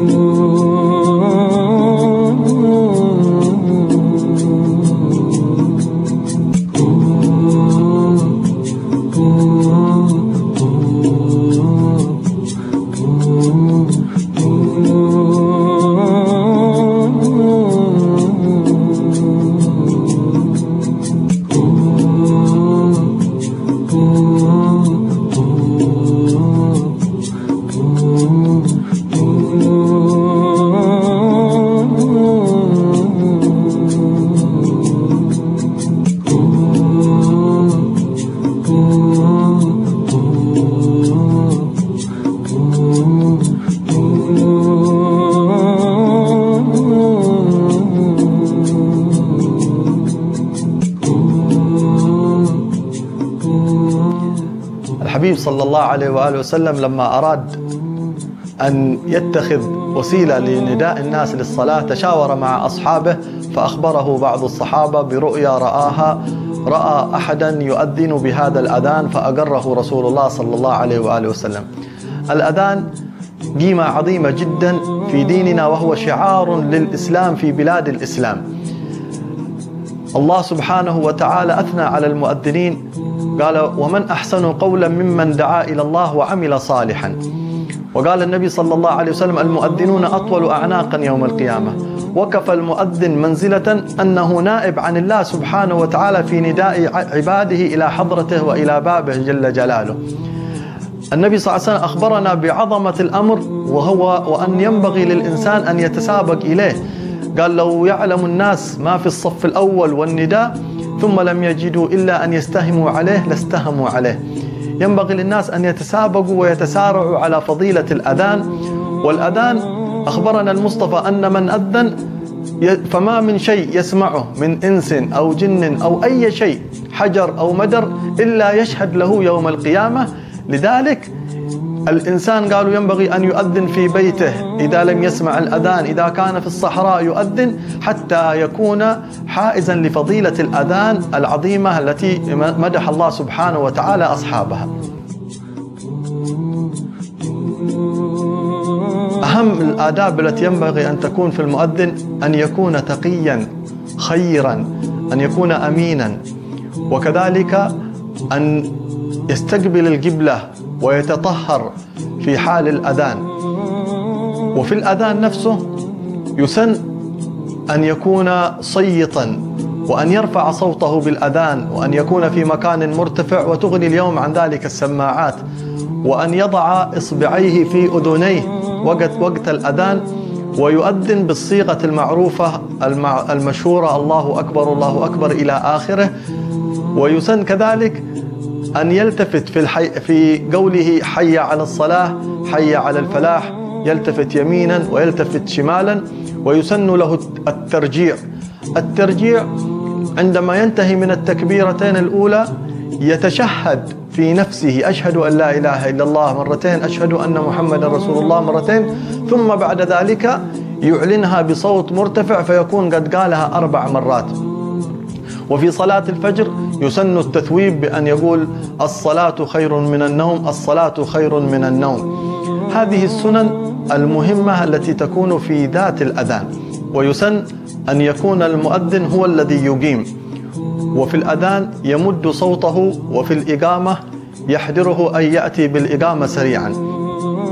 Ooh. الحبيب صلى الله عليه وآله وسلم لما أراد أن يتخذ وسيلة لنداء الناس للصلاة تشاور مع أصحابه فأخبره بعض الصحابة برؤيا رآها رأى أحدا يؤذن بهذا الأذان فأقره رسول الله صلى الله عليه وآله وسلم. الأذان قيمة عظيمة جدا في ديننا وهو شعار للإسلام في بلاد الإسلام. الله سبحانه وتعالى أثنى على المؤذنين قال ومن أحسن قولا ممن دعا إلى الله وعمل صالحا. وقال النبي صلى الله عليه وسلم المؤذنون أطول أعناقا يوم القيامة وكفى المؤذن منزلة أنه نائب عن الله سبحانه وتعالى في نداء عباده إلى حضرته وإلى بابه جل جلاله. النبي صلى الله عليه وسلم أخبرنا بعظمة الأمر وهو وأن ينبغي للإنسان أن يتسابق إليه. قال لو يعلم الناس ما في الصف الأول والنداء ثم لم يجدوا إلا أن يستهموا عليه لاستهموا عليه. ينبغي للناس أن يتسابقوا ويتسارعوا على فضيلة الأذان والأذان أخبرنا المصطفى أن من أذن فما من شيء يسمعه من إنس أو جن أو أي شيء حجر أو مدر إلا يشهد له يوم القيامة لذلك الإنسان قالوا ينبغي أن يؤذن في بيته إذا لم يسمع الأذان إذا كان في الصحراء يؤذن حتى يكون حائزا لفضيلة الأذان العظيمة التي مدح الله سبحانه وتعالى أصحابها. أهم الآداب التي ينبغي أن تكون في المؤذن أن يكون تقيا خيرا أن يكون امينا وكذلك أن يستقبل القبلة ويتطهر في حال الأذان. وفي الأذان نفسه يسن أن يكون صيتا وأن يرفع صوته بالأذان وأن يكون في مكان مرتفع وتغني اليوم عن ذلك السماعات وأن يضع إصبعيه في أذنيه وقت وقت الأذان ويؤذن بالصيغة المعروفة المشهورة الله أكبر الله أكبر إلى آخره. ويسن كذلك أن يلتفت في الحي في قوله حي على الصلاة حي على الفلاح يلتفت يمينا ويلتفت شمالا ويسن له الترجيع. الترجيع عندما ينتهي من التكبيرتين الأولى يتشهد في نفسه أشهد أن لا إله إلا الله مرتين أشهد أن محمدا رسول الله مرتين ثم بعد ذلك يعلنها بصوت مرتفع فيكون قد قالها أربع مرات. وفي صلاة الفجر يسن التثويب بأن يقول الصلاة خير من النوم الصلاة خير من النوم. هذه السنن المهمة التي تكون في ذات الأذان ويسن أن يكون المؤذن هو الذي يقيم. وفي الأذان يمد صوته وفي الإقامة يحضره أن يأتي بالإقامة سريعا.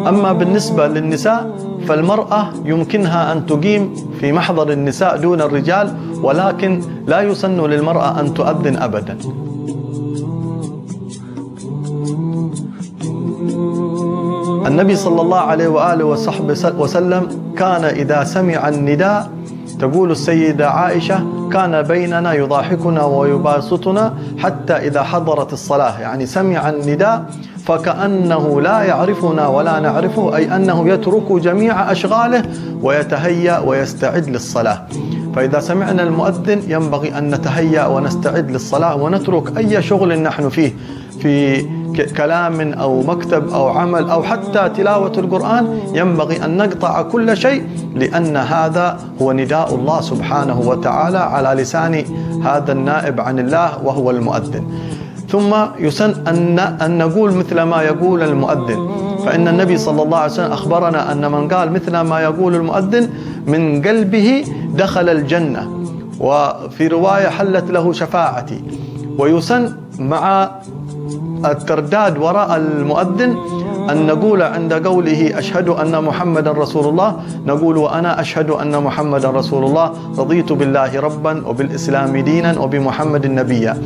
أما بالنسبة للنساء فالمرأة يمكنها أن تقيم في محضر النساء دون الرجال ولكن لا يسن للمرأة أن تؤذن أبدا. النبي صلى الله عليه وآله وصحبه وسلم كان إذا سمع النداء تقول السيدة عائشة كان بيننا يضاحكنا ويباسطنا حتى إذا حضرت الصلاة. يعني سمع النداء فكأنه لا يعرفنا ولا نعرفه أي أنه يترك جميع أشغاله ويتهيأ ويستعد للصلاة. فإذا سمعنا المؤذن ينبغي أن نتهيأ ونستعد للصلاة ونترك أي شغل نحن فيه في كلام أو مكتب أو عمل أو حتى تلاوة القرآن. ينبغي أن نقطع كل شيء لأن هذا هو نداء الله سبحانه وتعالى على لسان هذا النائب عن الله وهو المؤذن. ثم يسن أن, أن نقول مثل ما يقول المؤذن. فإن النبي صلى الله عليه وسلم أخبرنا أن من قال مثل ما يقول المؤذن من قلبه دخل الجنة. وفي رواية حلت له شفاعتي. ويسن مع الترداد وراء المؤذن أن نقول عند قوله أشهد أن محمدا رسول الله نقول وأنا أشهد أن محمدا رسول الله رضيت بالله ربا وبالإسلام دينا وبمحمد نبيا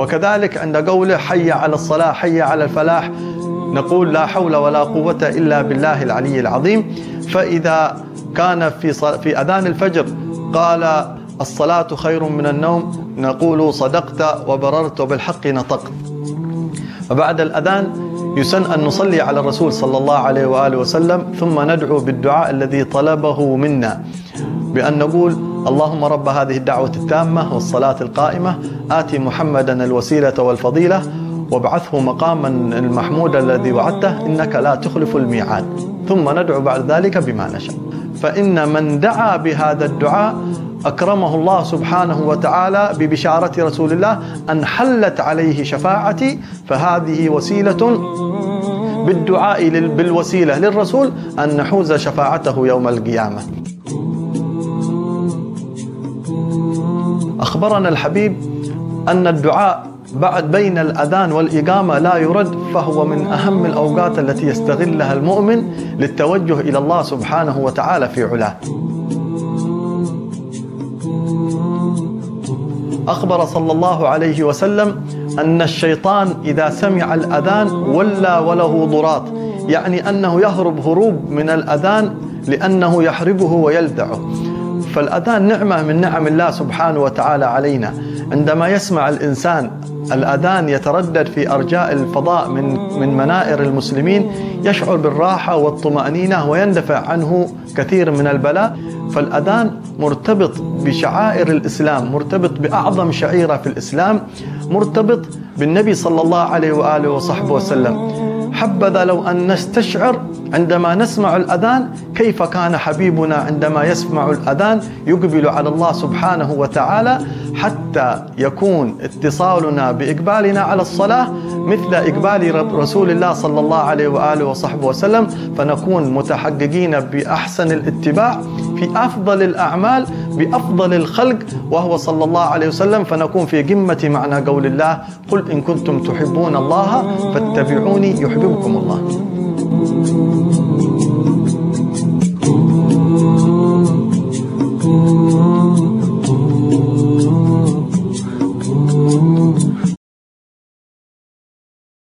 وكذلك عند قوله حي على الصلاة حي على الفلاح نقول لا حول ولا قوة إلا بالله العلي العظيم. فإذا كان في في أذان الفجر قال الصلاة خير من النوم نقول صدقت وبررت وبالحق نطقت. وبعد الأذان يسن أن نصلي على الرسول صلى الله عليه وآله وسلم ثم ندعو بالدعاء الذي طلبه منا بأن نقول اللهم رب هذه الدعوة التامة والصلاة القائمة. آتي محمدا الوسيلة والفضيلة وابعثه مقاما المحمود الذي وعدته إنك لا تخلف الميعاد. ثم ندعو بعد ذلك بما نشاء. فإن من دعا بهذا الدعاء أكرمه الله سبحانه وتعالى ببشارة رسول الله أن حلت عليه شفاعتي فهذه وسيلة بالدعاء بالوسيلة للرسول أن نحوز شفاعته يوم القيامة. أخبرنا الحبيب أن الدعاء بعد بين الأذان والإقامة لا يرد فهو من أهم الأوقات التي يستغلها المؤمن للتوجه إلى الله سبحانه وتعالى في علاه. أخبر صلى الله عليه وسلم أن الشيطان إذا سمع الأذان ولى وله ضراط يعني أنه يهرب هروب من الأذان لأنه يحربه ويلدعه. فالأذان نعمة من نعم الله سبحانه وتعالى علينا. عندما يسمع الإنسان الأذان يتردد في أرجاء الفضاء من من منائر المسلمين يشعر بالراحة والطمأنينة ويندفع عنه كثير من البلاء. فالأذان مرتبط بشعائر الإسلام مرتبط بأعظم شعيرة في الإسلام مرتبط بالنبي صلى الله عليه وآله وصحبه وسلم. حبذا لو أن نستشعر عندما نسمع الأذان كيف كان حبيبنا عندما يسمع الأذان يقبل على الله سبحانه وتعالى حتى يكون اتصالنا بإقبالنا على الصلاة مثل إقبال رسول الله صلى الله عليه وآله وصحبه وسلم. فنكون متحققين بأحسن الاتباع. في أفضل الأعمال بأفضل الخلق وهو صلى الله عليه وسلم فنكون في قمة معنى قول الله قل إن كنتم تحبون الله فاتبعوني يحببكم الله.